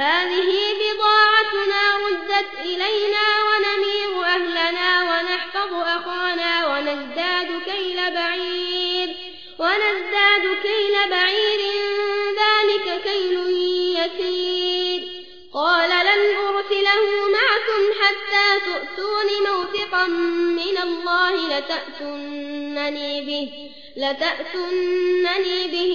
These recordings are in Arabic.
هذه بضاعتنا ردت إلينا ونمير أهلنا ونحفظ أخانا ونزداد كيل بعير ونزداد كيل بعير ذلك كيل يسير. قال لن أرسله معكم حتى تؤتون موثقا من الله لتأتنني به لتأتنني به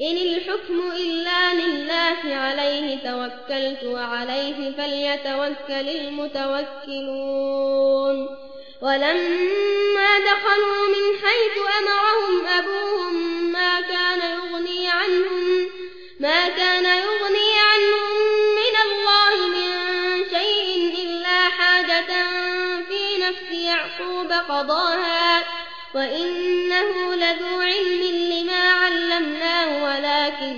إن الحكم إلا لله عليه توكلت وعليه فليتوكل المتوكلون. ولما دخلوا من حيث أمرهم أبوهم ما كان يغني عنهم ما كان يغني عنهم من الله من شيء إلا حاجة في نفس يعقوب قضاها وإنه لذو علم